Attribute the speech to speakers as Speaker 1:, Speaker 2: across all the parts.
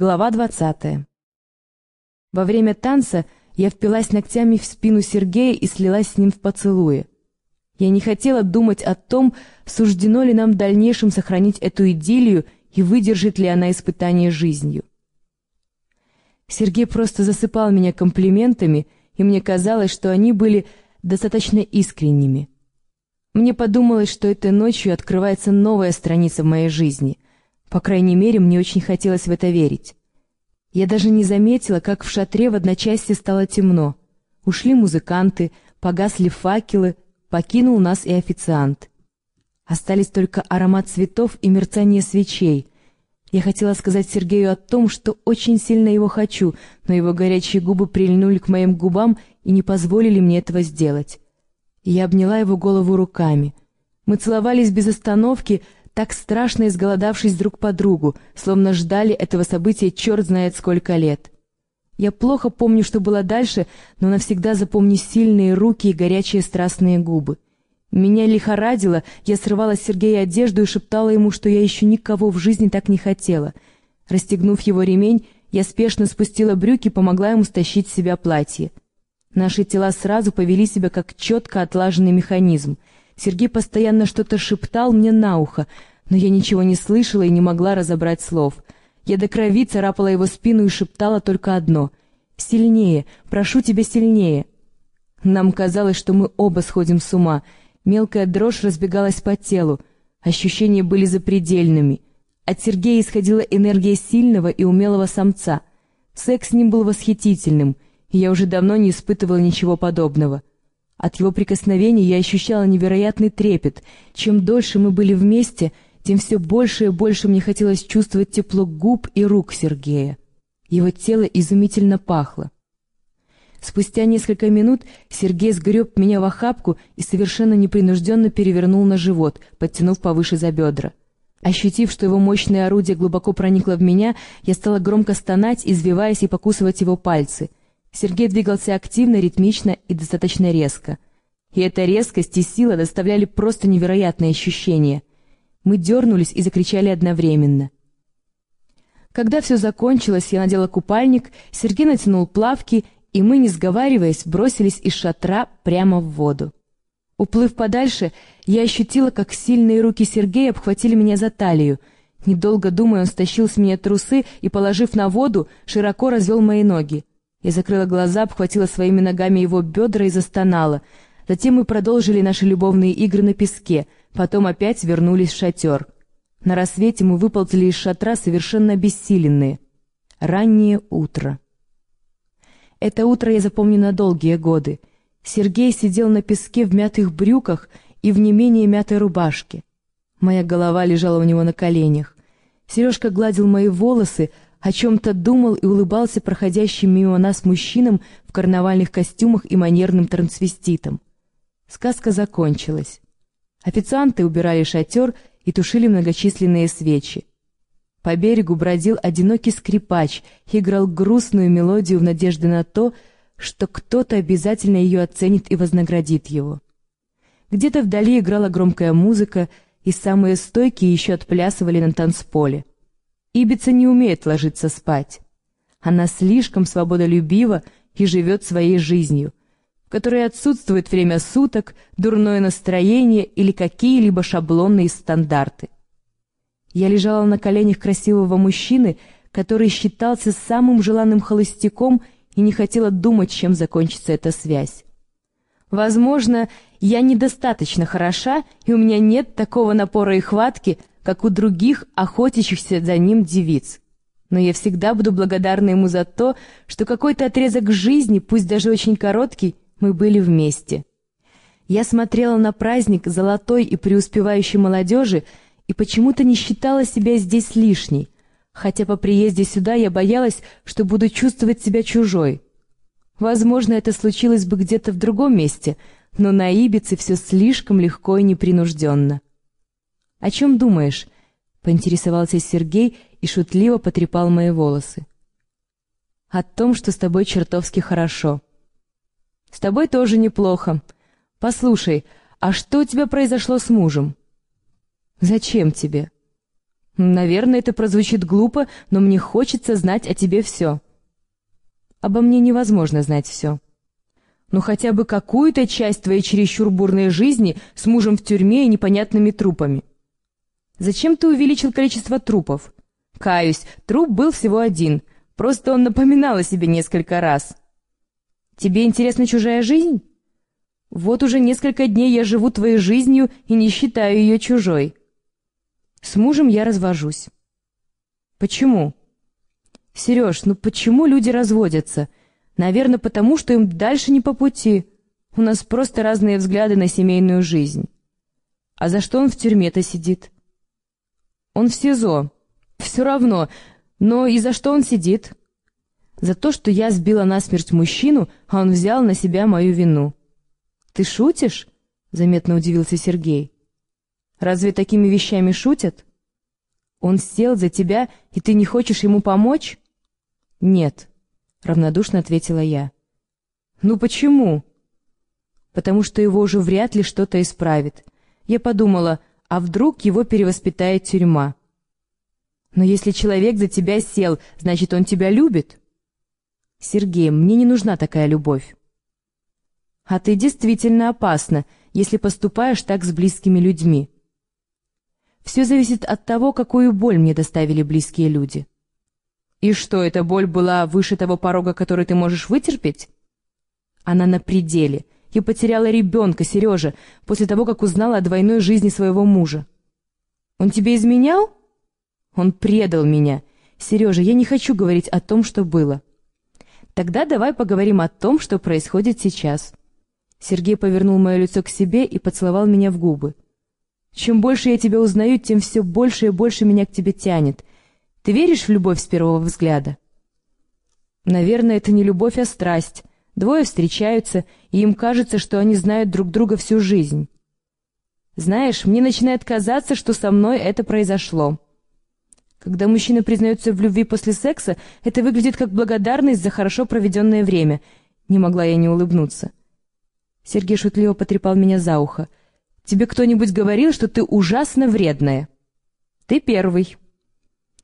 Speaker 1: Глава 20. Во время танца я впилась ногтями в спину Сергея и слилась с ним в поцелуе. Я не хотела думать о том, суждено ли нам в дальнейшем сохранить эту идиллию и выдержит ли она испытание жизнью. Сергей просто засыпал меня комплиментами, и мне казалось, что они были достаточно искренними. Мне подумалось, что этой ночью открывается новая страница в моей жизни — по крайней мере, мне очень хотелось в это верить. Я даже не заметила, как в шатре в одночасье стало темно. Ушли музыканты, погасли факелы, покинул нас и официант. Остались только аромат цветов и мерцание свечей. Я хотела сказать Сергею о том, что очень сильно его хочу, но его горячие губы прильнули к моим губам и не позволили мне этого сделать. Я обняла его голову руками. Мы целовались без остановки, так страшно изголодавшись друг по другу, словно ждали этого события черт знает сколько лет. Я плохо помню, что было дальше, но навсегда запомню сильные руки и горячие страстные губы. Меня лихорадило, я срывала с Сергея одежду и шептала ему, что я еще никого в жизни так не хотела. Расстегнув его ремень, я спешно спустила брюки и помогла ему стащить с себя платье. Наши тела сразу повели себя как четко отлаженный механизм. Сергей постоянно что-то шептал мне на ухо, но я ничего не слышала и не могла разобрать слов. Я до крови царапала его спину и шептала только одно — «Сильнее! Прошу тебя сильнее!» Нам казалось, что мы оба сходим с ума. Мелкая дрожь разбегалась по телу. Ощущения были запредельными. От Сергея исходила энергия сильного и умелого самца. Секс с ним был восхитительным, и я уже давно не испытывала ничего подобного. От его прикосновений я ощущала невероятный трепет. Чем дольше мы были вместе, тем все больше и больше мне хотелось чувствовать тепло губ и рук Сергея. Его тело изумительно пахло. Спустя несколько минут Сергей сгреб меня в охапку и совершенно непринужденно перевернул на живот, подтянув повыше за бедра. Ощутив, что его мощное орудие глубоко проникло в меня, я стала громко стонать, извиваясь и покусывать его пальцы — Сергей двигался активно, ритмично и достаточно резко. И эта резкость и сила доставляли просто невероятные ощущения. Мы дернулись и закричали одновременно. Когда все закончилось, я надела купальник, Сергей натянул плавки, и мы, не сговариваясь, бросились из шатра прямо в воду. Уплыв подальше, я ощутила, как сильные руки Сергея обхватили меня за талию. Недолго думая, он стащил с меня трусы и, положив на воду, широко развел мои ноги. Я закрыла глаза, обхватила своими ногами его бедра и застонала. Затем мы продолжили наши любовные игры на песке, потом опять вернулись в шатер. На рассвете мы выползли из шатра совершенно обессиленные. Раннее утро. Это утро я запомню на долгие годы. Сергей сидел на песке в мятых брюках и в не менее мятой рубашке. Моя голова лежала у него на коленях. Сережка гладил мои волосы, о чем-то думал и улыбался проходящим мимо нас мужчинам в карнавальных костюмах и манерным трансвеститам. Сказка закончилась. Официанты убирали шатер и тушили многочисленные свечи. По берегу бродил одинокий скрипач и играл грустную мелодию в надежде на то, что кто-то обязательно ее оценит и вознаградит его. Где-то вдали играла громкая музыка, и самые стойкие еще отплясывали на танцполе. Ибица не умеет ложиться спать. Она слишком свободолюбива и живет своей жизнью, в которой отсутствует время суток, дурное настроение или какие-либо шаблонные стандарты. Я лежала на коленях красивого мужчины, который считался самым желанным холостяком и не хотела думать, чем закончится эта связь. Возможно, я недостаточно хороша, и у меня нет такого напора и хватки, как у других охотящихся за ним девиц. Но я всегда буду благодарна ему за то, что какой-то отрезок жизни, пусть даже очень короткий, мы были вместе. Я смотрела на праздник золотой и преуспевающей молодежи и почему-то не считала себя здесь лишней, хотя по приезде сюда я боялась, что буду чувствовать себя чужой. Возможно, это случилось бы где-то в другом месте, но на Ибице все слишком легко и непринужденно. «О чем думаешь?» — поинтересовался Сергей и шутливо потрепал мои волосы. «О том, что с тобой чертовски хорошо». «С тобой тоже неплохо. Послушай, а что у тебя произошло с мужем?» «Зачем тебе?» Наверное, это прозвучит глупо, но мне хочется знать о тебе все. Обо мне невозможно знать все. Но хотя бы какую-то часть твоей чересчур бурной жизни с мужем в тюрьме и непонятными трупами. Зачем ты увеличил количество трупов? Каюсь, труп был всего один, просто он напоминал о себе несколько раз. Тебе интересна чужая жизнь? Вот уже несколько дней я живу твоей жизнью и не считаю ее чужой. С мужем я развожусь. Почему? Сереж, ну почему люди разводятся? Наверное, потому что им дальше не по пути. У нас просто разные взгляды на семейную жизнь. А за что он в тюрьме-то сидит? Он в СИЗО. Все равно. Но и за что он сидит? За то, что я сбила насмерть мужчину, а он взял на себя мою вину. «Ты шутишь?» — заметно удивился Сергей. «Разве такими вещами шутят? Он сел за тебя, и ты не хочешь ему помочь?» «Нет», — равнодушно ответила я. «Ну почему?» «Потому что его уже вряд ли что-то исправит. Я подумала, а вдруг его перевоспитает тюрьма?» «Но если человек за тебя сел, значит, он тебя любит?» «Сергей, мне не нужна такая любовь. А ты действительно опасна, если поступаешь так с близкими людьми. Все зависит от того, какую боль мне доставили близкие люди. И что, эта боль была выше того порога, который ты можешь вытерпеть? Она на пределе. Я потеряла ребенка, Сережа, после того, как узнала о двойной жизни своего мужа. Он тебе изменял? Он предал меня. Сережа, я не хочу говорить о том, что было. Тогда давай поговорим о том, что происходит сейчас. Сергей повернул мое лицо к себе и поцеловал меня в губы. «Чем больше я тебя узнаю, тем все больше и больше меня к тебе тянет. Ты веришь в любовь с первого взгляда?» «Наверное, это не любовь, а страсть. Двое встречаются, и им кажется, что они знают друг друга всю жизнь. Знаешь, мне начинает казаться, что со мной это произошло. Когда мужчина признается в любви после секса, это выглядит как благодарность за хорошо проведенное время. Не могла я не улыбнуться. Сергей шутливо потрепал меня за ухо. «Тебе кто-нибудь говорил, что ты ужасно вредная?» «Ты первый».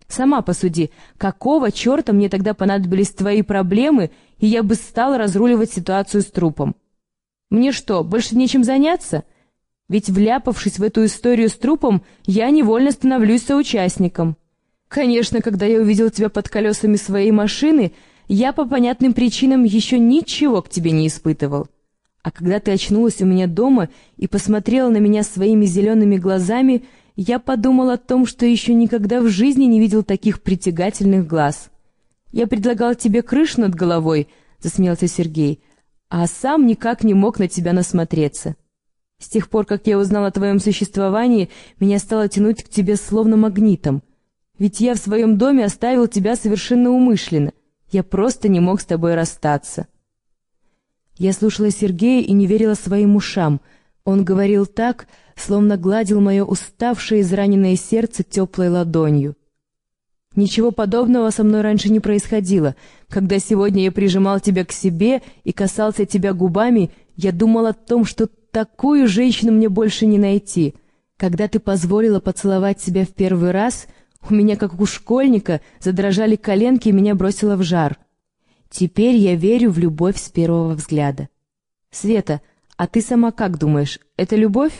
Speaker 1: «Сама посуди, какого черта мне тогда понадобились твои проблемы, и я бы стал разруливать ситуацию с трупом? Мне что, больше нечем заняться? Ведь, вляпавшись в эту историю с трупом, я невольно становлюсь соучастником. Конечно, когда я увидел тебя под колесами своей машины, я по понятным причинам еще ничего к тебе не испытывал. А когда ты очнулась у меня дома и посмотрела на меня своими зелеными глазами, я подумал о том, что еще никогда в жизни не видел таких притягательных глаз. Я предлагал тебе крышу над головой, — засмеялся Сергей, — а сам никак не мог на тебя насмотреться. С тех пор, как я узнал о твоем существовании, меня стало тянуть к тебе словно магнитом. Ведь я в своем доме оставил тебя совершенно умышленно. Я просто не мог с тобой расстаться. Я слушала Сергея и не верила своим ушам. Он говорил так, словно гладил мое уставшее израненное сердце теплой ладонью. Ничего подобного со мной раньше не происходило. Когда сегодня я прижимал тебя к себе и касался тебя губами, я думал о том, что такую женщину мне больше не найти. Когда ты позволила поцеловать себя в первый раз, у меня, как у школьника, задрожали коленки и меня бросило в жар. Теперь я верю в любовь с первого взгляда. Света, а ты сама как думаешь, это любовь?